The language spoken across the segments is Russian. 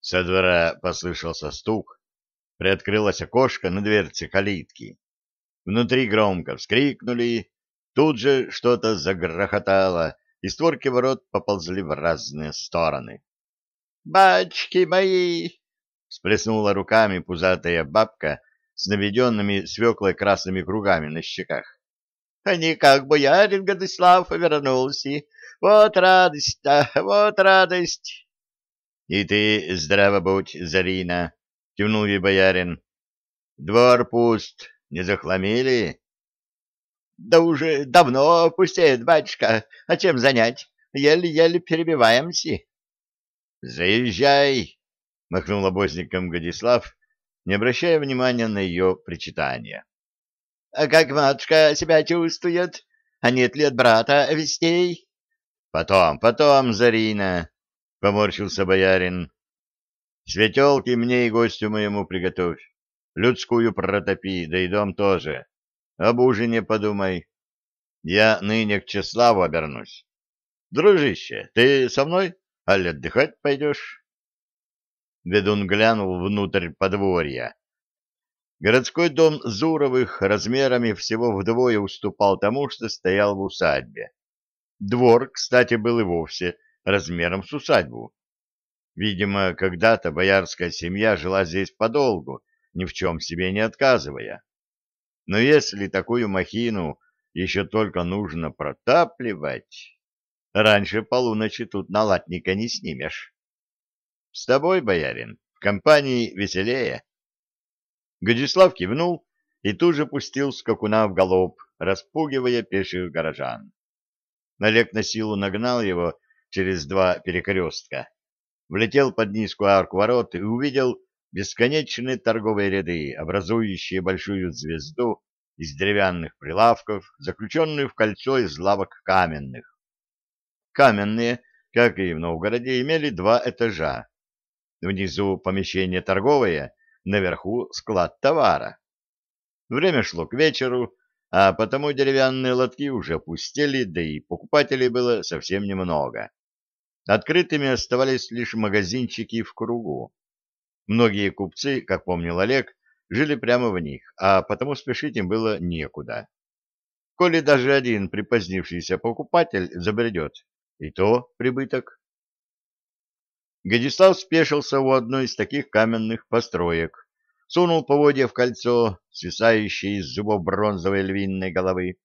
Со двора послышался стук, приоткрылось окошко на дверце калитки. Внутри громко вскрикнули, тут же что-то загрохотало, и створки ворот поползли в разные стороны. «Бачки мои!» — сплеснула руками пузатая бабка с наведенными свеклой красными кругами на щеках. «Они как боярин Годыслав вернулся. Вот радость-то, вот радость!» «И ты здраво будь, Зарина!» — кивнул ей боярин. «Двор пуст, не захламили?» Да уже давно пустеет, батюшка. А чем занять? Еле-еле перебиваемся. Заезжай, махнул обозником Годислав, не обращая внимания на ее причитание. А как матушка себя чувствует? А нет ли от брата вестей? Потом, потом, Зарина, поморщился боярин. Светелки мне и гостю моему приготовь. Людскую протопи, да и дом тоже. Об ужине подумай. Я ныне к Чеславу обернусь. Дружище, ты со мной? Аль отдыхать пойдешь? Ведун глянул внутрь подворья. Городской дом Зуровых размерами всего вдвое уступал тому, что стоял в усадьбе. Двор, кстати, был и вовсе размером с усадьбу. Видимо, когда-то боярская семья жила здесь подолгу, ни в чем себе не отказывая. Но если такую махину еще только нужно протапливать, раньше полуночи тут налатника не снимешь. С тобой, боярин, в компании веселее. Гадислав кивнул и тут же пустил скакуна в галоп, распугивая пеших горожан. Олег на силу нагнал его через два перекрестка, влетел под низкую арку ворот и увидел бесконечные торговые ряды, образующие большую звезду из деревянных прилавков, заключенную в кольцо из лавок каменных. Каменные, как и в Новгороде, имели два этажа. Внизу помещение торговое, наверху склад товара. Время шло к вечеру, а потому деревянные лотки уже опустели, да и покупателей было совсем немного. Открытыми оставались лишь магазинчики в кругу. Многие купцы, как помнил Олег, жили прямо в них, а потому спешить им было некуда. Коли даже один припозднившийся покупатель забредет, и то прибыток. Гадислав спешился у одной из таких каменных построек, сунул поводья в кольцо, свисающее из зубов бронзовой львиной головы,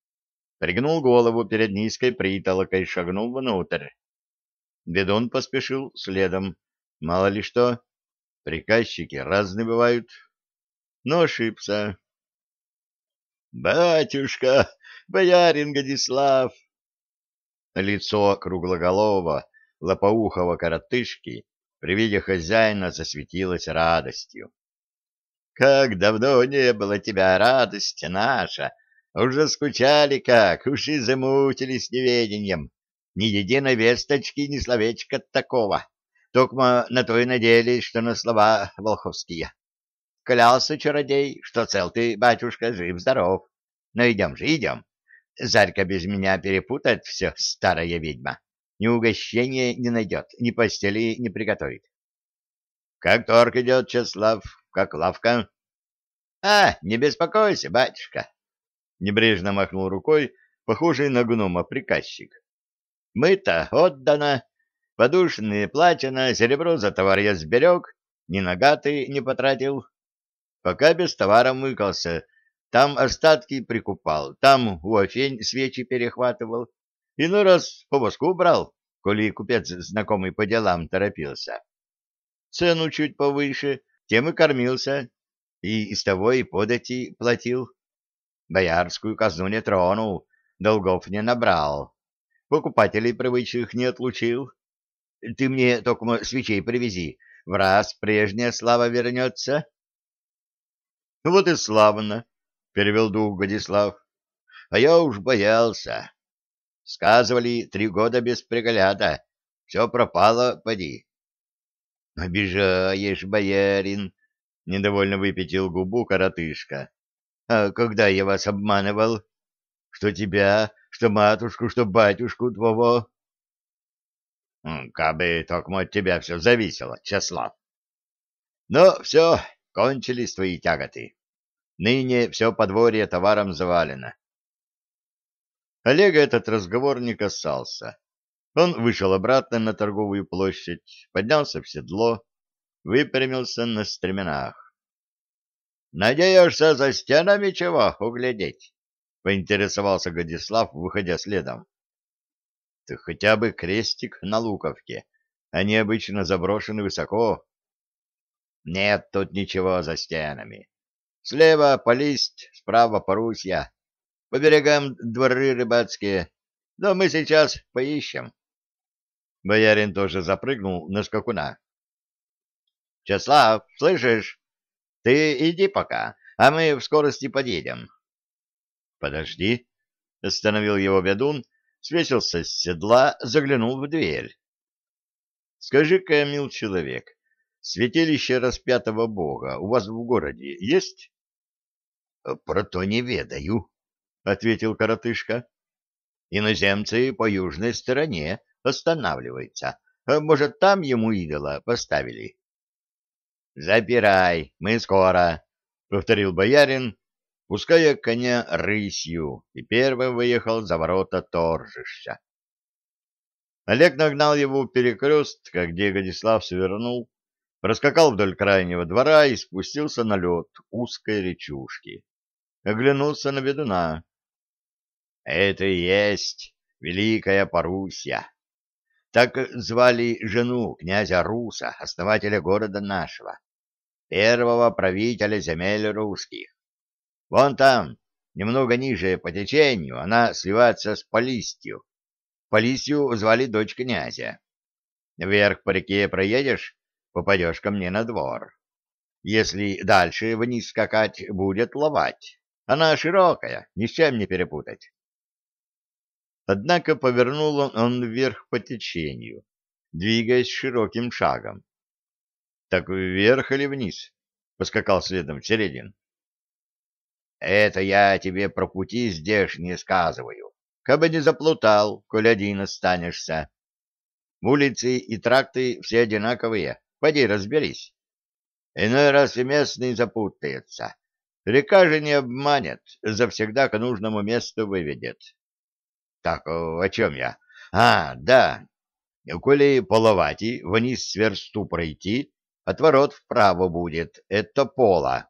пригнул голову перед низкой притолокой и шагнул внутрь. Бедон поспешил следом. Мало ли что, Приказчики разные бывают. Но ошибся. «Батюшка, боярин Годислав!» Лицо круглоголового, лопоухого коротышки при виде хозяина засветилось радостью. «Как давно не было тебя, радость наша! Уже скучали как, уши замутились неведением. Ни единой весточки, ни словечка такого. Токмо на то и надеялись, что на слова волховские. Клялся чародей, что цел ты, батюшка, жив-здоров. Но идем же, идем. Зарька без меня перепутает все, старая ведьма. Ни угощения не найдет, ни постели не приготовит. Как торг идет, Чеслав, как лавка? А, не беспокойся, батюшка. Небрежно махнул рукой, похожий на гнома приказчик. Мы-то отдано, Подушные платина, серебро за товар я сберег, ни нагаты не потратил. Пока без товара мыкался, там остатки прикупал, там у Афень свечи перехватывал. Иной раз по воску брал, коли купец знакомый по делам торопился. Цену чуть повыше, тем и кормился, и из того и подати платил. Боярскую казну не тронул, долгов не набрал, покупателей привычных не отлучил. Ты мне только свечей привези, в раз прежняя слава вернется. — Вот и славно, — перевел дух Годислав. — А я уж боялся. Сказывали, три года без пригляда. Все пропало, поди. — Обижаешь, боярин, — недовольно выпятил губу коротышка. — А когда я вас обманывал? Что тебя, что матушку, что батюшку твоего? Кабы только от тебя все зависело, Чеслав, Но все, кончились твои тяготы. Ныне все подворье товаром завалено. Олега этот разговор не касался. Он вышел обратно на торговую площадь, поднялся в седло, выпрямился на стременах. — Надеешься за стенами чего углядеть? — поинтересовался Годислав, выходя следом. — Ты хотя бы крестик на луковке. Они обычно заброшены высоко. — Нет тут ничего за стенами. Слева полисть, справа порусья. По берегам дворы рыбацкие. Но мы сейчас поищем. Боярин тоже запрыгнул на скакуна. — Чеслав, слышишь? Ты иди пока, а мы в скорости подъедем. — Подожди, — остановил его ведун, свесился с седла, заглянул в дверь. — Скажи-ка, мил человек, святилище распятого бога у вас в городе есть? — Про то не ведаю, — ответил коротышка. — Иноземцы по южной стороне останавливается. А может, там ему идола поставили? — Запирай, мы скоро, — повторил боярин, пуская коня рысью, и первым выехал за ворота торжища. Олег нагнал его у перекрестка, где Годислав свернул, проскакал вдоль крайнего двора и спустился на лед узкой речушки. Оглянулся на ведуна. — Это и есть Великая Парусья. Так звали жену князя Руса, основателя города нашего, первого правителя земель русских. Вон там, немного ниже по течению, она сливается с Полистью. Полистью звали дочь князя. Вверх по реке проедешь, попадешь ко мне на двор. Если дальше вниз скакать, будет ловать. Она широкая, ни с чем не перепутать. Однако повернул он, вверх по течению, двигаясь широким шагом. — Так вверх или вниз? — поскакал следом Середин. — Это я тебе про пути здешние сказываю. Кабы не заплутал, коль один останешься. Улицы и тракты все одинаковые, поди разберись. Иной раз и местный запутается. Река же не обманет, завсегда к нужному месту выведет. Так, о чем я? А, да. Коли половати, вниз с версту пройти, отворот вправо будет. Это пола.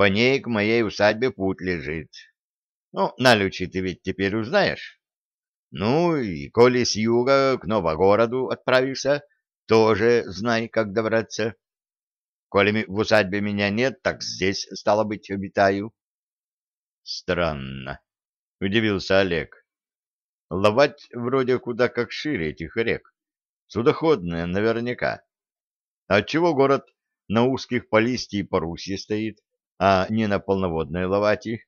По ней к моей усадьбе путь лежит. Ну, на Налючи ты ведь теперь узнаешь. Ну, и коли с юга к Новогороду отправишься, тоже знай, как добраться. Коли в усадьбе меня нет, так здесь, стало быть, обитаю. Странно, — удивился Олег. Ловать вроде куда как шире этих рек. Судоходная наверняка. Отчего город на узких полисти и парусье стоит, а не на полноводной ловати?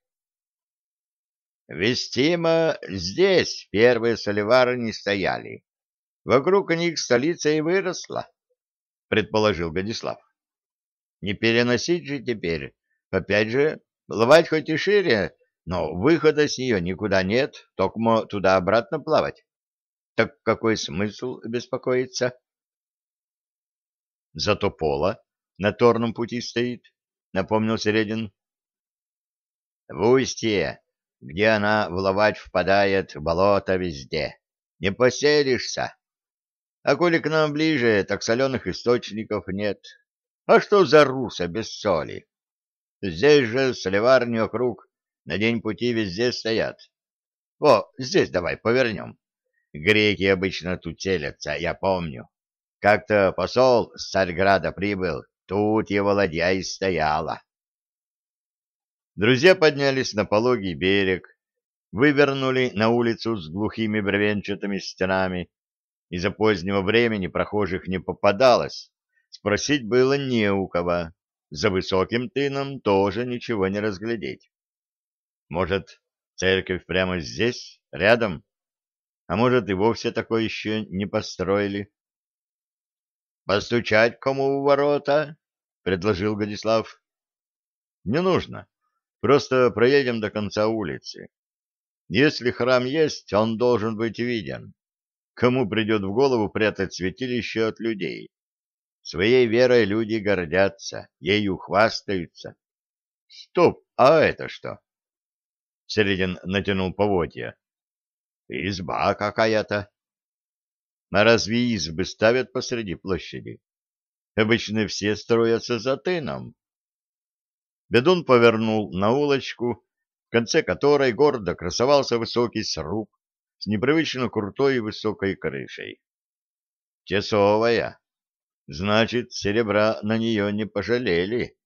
Вестимо здесь первые соливары не стояли. Вокруг них столица и выросла, — предположил Годислав. Не переносить же теперь. Опять же, ловать хоть и шире, но выхода с нее никуда нет, только туда-обратно плавать. Так какой смысл беспокоиться? Зато Пола на торном пути стоит, напомнил Середин. В устье, где она вловать впадает, болото везде. Не поселишься. А коли к нам ближе, так соленых источников нет. А что за руса без соли? Здесь же соливарни вокруг на день пути везде стоят. О, здесь давай повернем. Греки обычно тут селятся, я помню. Как-то посол с Царьграда прибыл, тут его ладья и стояла. Друзья поднялись на пологий берег, вывернули на улицу с глухими бревенчатыми стенами. Из-за позднего времени прохожих не попадалось, спросить было не у кого. За высоким тыном тоже ничего не разглядеть. Может, церковь прямо здесь, рядом? А может, и вовсе такое еще не построили? — Постучать кому у ворота? — предложил Годислав. — Не нужно. Просто проедем до конца улицы. Если храм есть, он должен быть виден. Кому придет в голову прятать святилище от людей? Своей верой люди гордятся, ею хвастаются. Стоп, а это что? Середин натянул поводья. Изба какая-то. А разве избы ставят посреди площади? Обычно все строятся за тыном. Бедун повернул на улочку, в конце которой гордо красовался высокий сруб с непривычно крутой и высокой крышей. Тесовая. Значит, серебра на нее не пожалели.